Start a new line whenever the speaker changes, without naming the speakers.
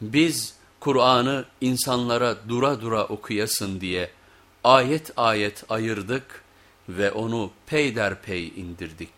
Biz Kur'an'ı insanlara dura dura okuyasın diye ayet ayet ayırdık ve onu peyderpey indirdik.